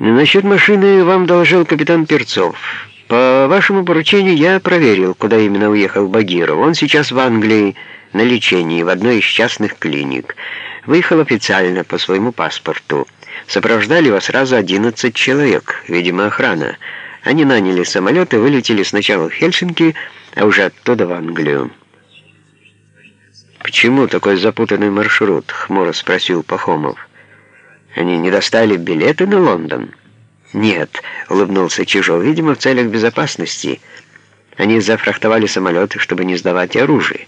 Насчет машины вам доложил капитан Перцов. По вашему поручению я проверил, куда именно уехал Багиров. Он сейчас в Англии на лечении в одной из частных клиник. Выехал официально по своему паспорту. Сопровождали его сразу 11 человек, видимо, охрана. Они наняли самолет и вылетели сначала в Хельсинки, а уже оттуда в Англию. «Почему такой запутанный маршрут?» — хмуро спросил Пахомов. «Они не достали билеты на Лондон?» «Нет», — улыбнулся Чижов, — «видимо, в целях безопасности. Они зафрахтовали самолеты, чтобы не сдавать оружие.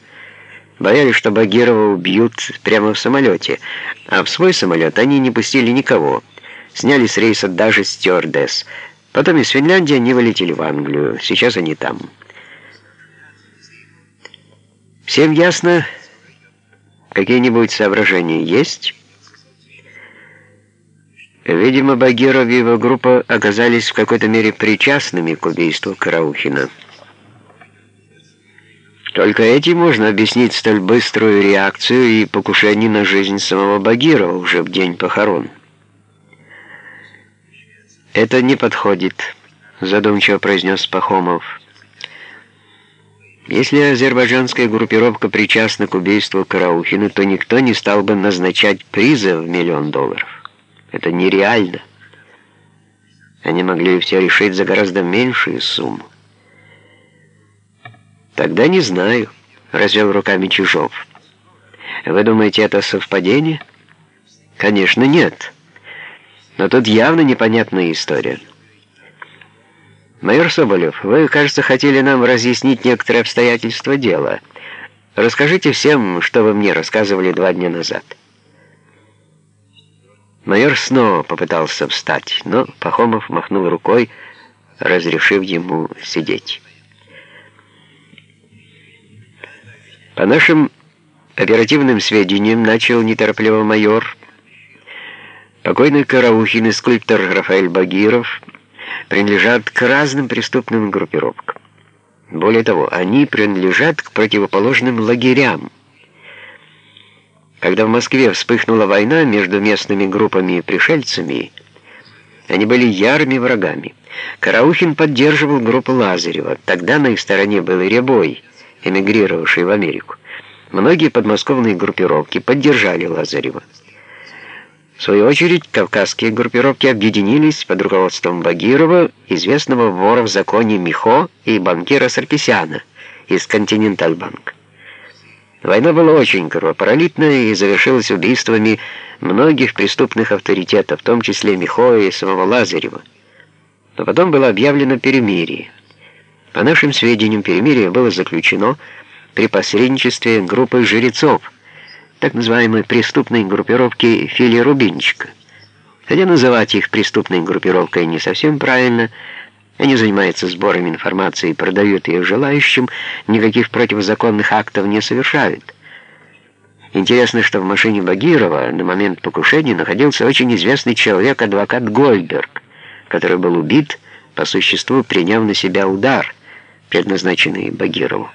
Боялись, что Багирова убьют прямо в самолете, а в свой самолет они не пустили никого. Сняли с рейса даже стюардесс. Потом из Финляндии они вылетели в Англию. Сейчас они там». «Всем ясно?» Какие-нибудь соображения есть? Видимо, Багиров и его группа оказались в какой-то мере причастными к убийству Караухина. Только этим можно объяснить столь быструю реакцию и покушение на жизнь самого Багирова уже в день похорон. «Это не подходит», — задумчиво произнес Пахомов. Если азербайджанская группировка причастна к убийству Караухина, то никто не стал бы назначать призы в миллион долларов. Это нереально. Они могли все решить за гораздо меньшую сумму. Тогда не знаю, развел руками Чижов. Вы думаете, это совпадение? Конечно, нет. Но тут явно непонятная история. «Майор Соболев, вы, кажется, хотели нам разъяснить некоторые обстоятельства дела. Расскажите всем, что вы мне рассказывали два дня назад». Майор снова попытался встать, но Пахомов махнул рукой, разрешив ему сидеть. По нашим оперативным сведениям, начал неторопливо майор, покойный Караухин и скульптор Рафаэль Багиров – принадлежат к разным преступным группировкам. Более того, они принадлежат к противоположным лагерям. Когда в Москве вспыхнула война между местными группами и пришельцами, они были ярыми врагами. Караухин поддерживал группу Лазарева. Тогда на их стороне был и Рябой, эмигрировавший в Америку. Многие подмосковные группировки поддержали Лазарева. В свою очередь, кавказские группировки объединились под руководством Багирова, известного вора в законе Михо и банкира Саркисяна из Континентальбанк. Война была очень кровопролитная и завершилась убийствами многих преступных авторитетов, в том числе Михо и самого Лазарева. Но потом было объявлено перемирие. По нашим сведениям, перемирие было заключено при посредничестве группы жрецов – так называемой преступной группировки Фили Рубинчика. Хотя называть их преступной группировкой не совсем правильно, они занимаются сбором информации и продают ее желающим, никаких противозаконных актов не совершают. Интересно, что в машине Багирова на момент покушения находился очень известный человек, адвокат Гольдберг, который был убит, по существу приняв на себя удар, предназначенный Багирову.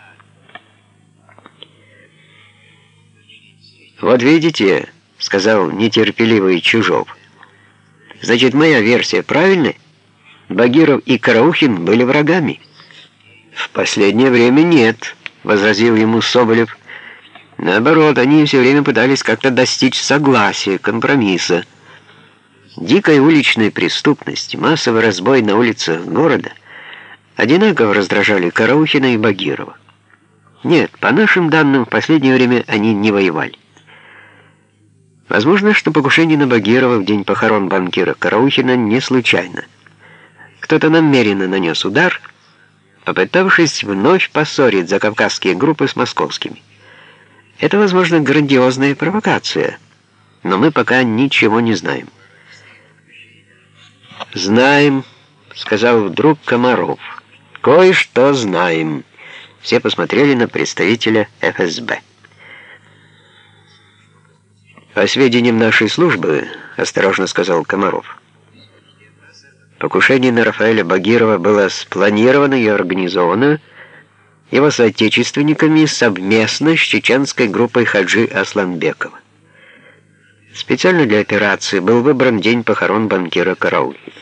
«Вот видите», — сказал нетерпеливый Чужов. «Значит, моя версия правильная? Багиров и Караухин были врагами». «В последнее время нет», — возразил ему Соболев. «Наоборот, они все время пытались как-то достичь согласия, компромисса. Дикая уличная преступность, массовый разбой на улицах города одинаково раздражали Караухина и Багирова. Нет, по нашим данным, в последнее время они не воевали. Возможно, что покушение на Багирова в день похорон банкира Караухина не случайно. Кто-то намеренно нанес удар, попытавшись вновь поссорить закавказские группы с московскими. Это, возможно, грандиозная провокация, но мы пока ничего не знаем. «Знаем», — сказал вдруг Комаров. «Кое-что знаем». Все посмотрели на представителя ФСБ. «По сведениям нашей службы», — осторожно сказал Комаров, покушение на Рафаэля Багирова было спланировано и организовано его соотечественниками совместно с чеченской группой Хаджи Асланбекова. Специально для операции был выбран день похорон банкира Караухи.